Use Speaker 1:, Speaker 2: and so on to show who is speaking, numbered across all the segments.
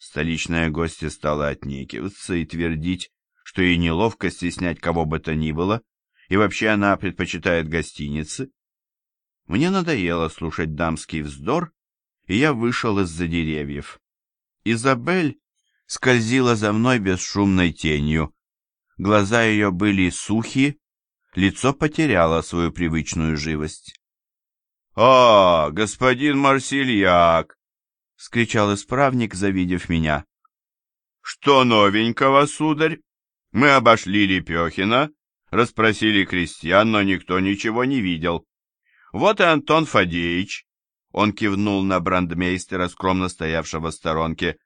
Speaker 1: Столичная гостья стала отнекиваться и твердить, что ей неловко стеснять кого бы то ни было, и вообще она предпочитает гостиницы. Мне надоело слушать дамский вздор, и я вышел из-за деревьев. Изабель скользила за мной бесшумной тенью. Глаза ее были сухи, лицо потеряло свою привычную живость. — А, господин Марсельяк! — скричал исправник, завидев меня. — Что новенького, сударь? Мы обошли Лепехина, расспросили крестьян, но никто ничего не видел. Вот и Антон Фадеевич. Он кивнул на брандмейстера, скромно стоявшего в сторонке.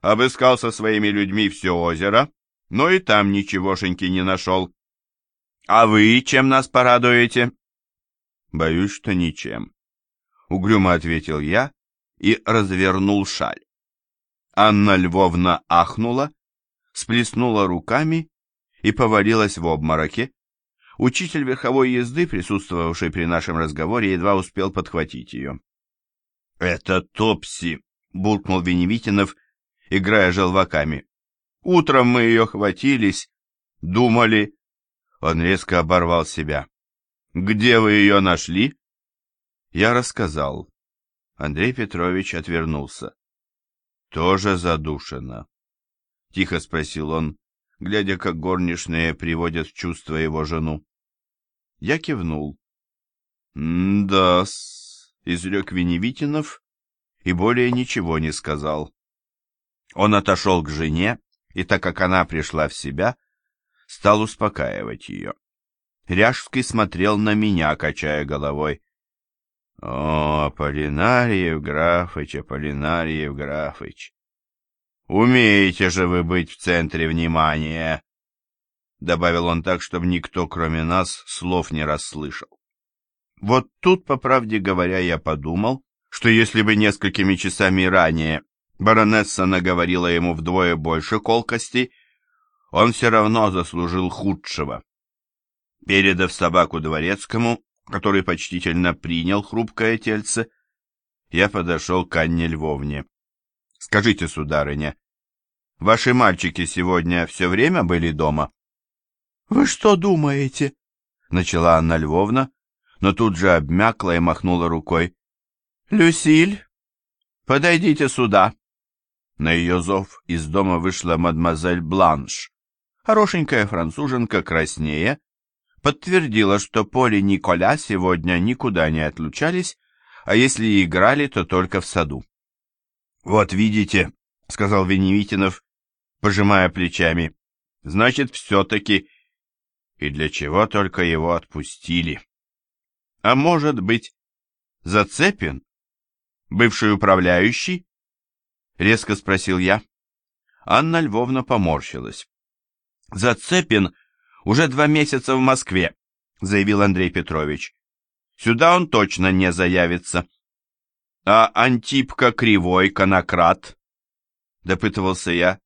Speaker 1: Обыскал со своими людьми все озеро, но и там ничегошеньки не нашел. — А вы чем нас порадуете? — Боюсь, что ничем. Угрюмо ответил я и развернул шаль. Анна Львовна ахнула, сплеснула руками и повалилась в обмороке. Учитель верховой езды, присутствовавший при нашем разговоре, едва успел подхватить ее. — Это Топси! — буркнул Веневитинов, играя желваками. — Утром мы ее хватились, думали... Он резко оборвал себя. — Где вы ее нашли? Я рассказал. Андрей Петрович отвернулся. «Тоже задушено?» — тихо спросил он, глядя, как горничные приводят в чувство его жену. Я кивнул. «Да-с», — изрек Веневитинов и более ничего не сказал. Он отошел к жене, и так как она пришла в себя, стал успокаивать ее. Ряжский смотрел на меня, качая головой. О, Аполлинариев Графыч, Аполлинариев Графыч! Умеете же вы быть в центре внимания! Добавил он так, чтобы никто, кроме нас, слов не расслышал. Вот тут, по правде говоря, я подумал, что если бы несколькими часами ранее баронесса наговорила ему вдвое больше колкостей, он все равно заслужил худшего. Передав собаку дворецкому, который почтительно принял хрупкое тельце, я подошел к Анне Львовне. — Скажите, сударыня, ваши мальчики сегодня все время были дома? — Вы что думаете? — начала Анна Львовна, но тут же обмякла и махнула рукой. — Люсиль, подойдите сюда. На ее зов из дома вышла мадемуазель Бланш, хорошенькая француженка краснее, подтвердила, что Поле и Николя сегодня никуда не отлучались, а если и играли, то только в саду. «Вот видите», — сказал Веневитинов, пожимая плечами, — «значит, все-таки...» И для чего только его отпустили? А может быть, Зацепин? Бывший управляющий? Резко спросил я. Анна Львовна поморщилась. Зацепин уже два месяца в Москве, заявил Андрей Петрович. Сюда он точно не заявится. А Антипка Кривой, конократ? Допытывался я.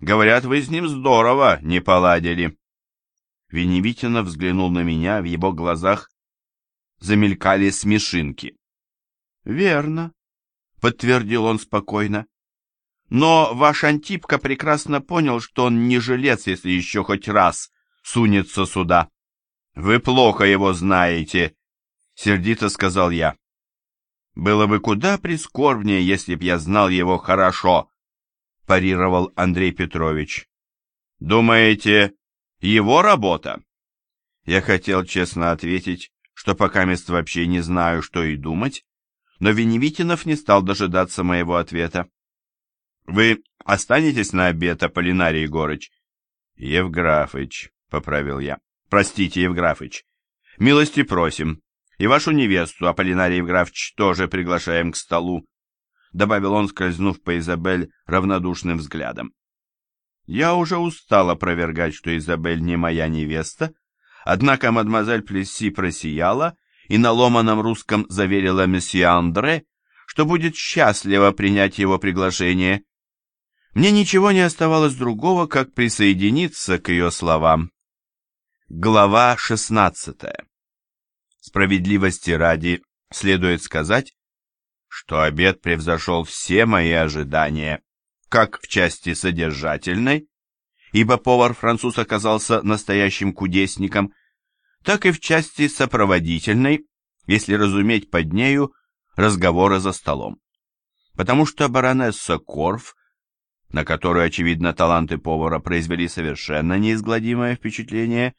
Speaker 1: Говорят, вы с ним здорово не поладили. Веневитина взглянул на меня, в его глазах замелькали смешинки. «Верно», — подтвердил он спокойно. «Но ваш Антипка прекрасно понял, что он не жилец, если еще хоть раз сунется сюда. Вы плохо его знаете, сердито сказал я. Было бы куда прискорбнее, если б я знал его хорошо, парировал Андрей Петрович. Думаете, его работа? Я хотел честно ответить, что пока мест вообще не знаю, что и думать, но Веневитинов не стал дожидаться моего ответа. «Вы останетесь на обед, Аполлинарий Егорыч?» «Евграфыч», — поправил я. «Простите, Евграфыч. Милости просим. И вашу невесту, Аполлинарий Евграфыч, тоже приглашаем к столу», — добавил он, скользнув по Изабель равнодушным взглядом. Я уже устал опровергать, что Изабель не моя невеста, однако мадемуазель Плесси просияла и на ломаном русском заверила месье Андре, что будет счастливо принять его приглашение. Мне ничего не оставалось другого, как присоединиться к ее словам. Глава 16. Справедливости ради следует сказать, что обед превзошел все мои ожидания. как в части содержательной, ибо повар-француз оказался настоящим кудесником, так и в части сопроводительной, если разуметь под нею разговоры за столом. Потому что баронесса Корф, на которую, очевидно, таланты повара произвели совершенно неизгладимое впечатление,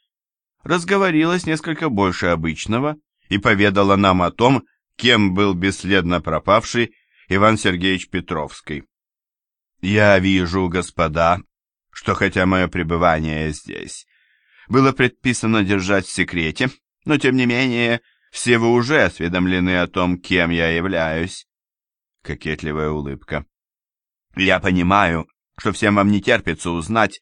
Speaker 1: разговорилась несколько больше обычного и поведала нам о том, кем был бесследно пропавший Иван Сергеевич Петровский. «Я вижу, господа, что хотя мое пребывание здесь было предписано держать в секрете, но тем не менее все вы уже осведомлены о том, кем я являюсь. Кокетливая улыбка. Я понимаю, что всем вам не терпится узнать,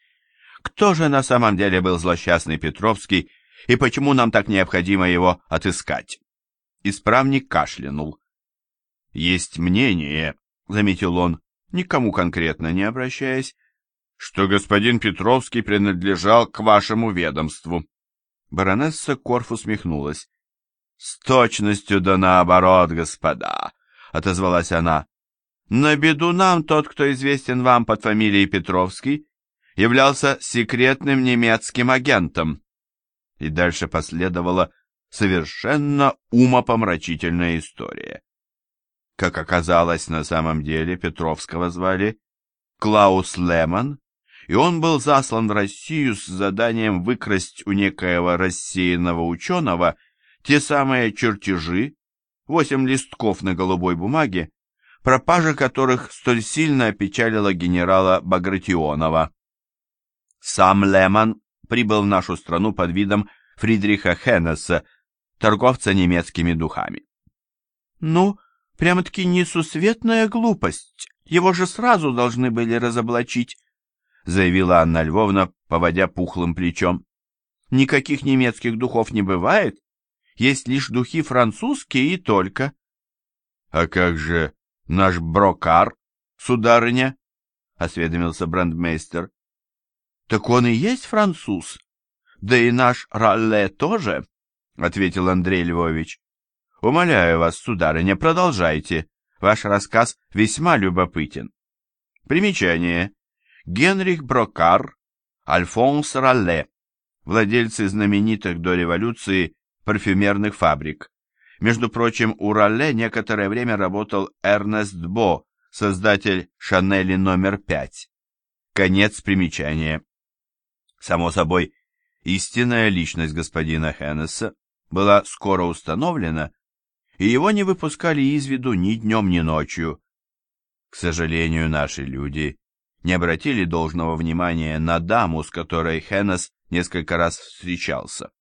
Speaker 1: кто же на самом деле был злосчастный Петровский и почему нам так необходимо его отыскать. Исправник кашлянул. Есть мнение, заметил он, никому конкретно не обращаясь, что господин Петровский принадлежал к вашему ведомству. Баронесса Корф усмехнулась. — С точностью да наоборот, господа, — отозвалась она. — На беду нам тот, кто известен вам под фамилией Петровский, являлся секретным немецким агентом. И дальше последовала совершенно умопомрачительная история. Как оказалось, на самом деле Петровского звали Клаус Лемон, и он был заслан в Россию с заданием выкрасть у некоего рассеянного ученого те самые чертежи, восемь листков на голубой бумаге, пропажа которых столь сильно опечалила генерала Багратионова. Сам Лемон прибыл в нашу страну под видом Фридриха Хеннесса, торговца немецкими духами. «Ну, прямо-таки несусветная глупость, его же сразу должны были разоблачить», заявила Анна Львовна, поводя пухлым плечом. Никаких немецких духов не бывает, есть лишь духи французские и только. — А как же наш брокар, сударыня? — осведомился брандмейстер. — Так он и есть француз. Да и наш Ралле тоже, — ответил Андрей Львович. — Умоляю вас, сударыня, продолжайте. Ваш рассказ весьма любопытен. Примечание. Генрих Брокар, Альфонс Ралле, владельцы знаменитых до революции парфюмерных фабрик. Между прочим, у Ралле некоторое время работал Эрнест Бо, создатель Шанели номер 5. Конец примечания. Само собой, истинная личность господина Хеннесса была скоро установлена, и его не выпускали из виду ни днем, ни ночью. К сожалению, наши люди не обратили должного внимания на даму, с которой Хеннес несколько раз встречался.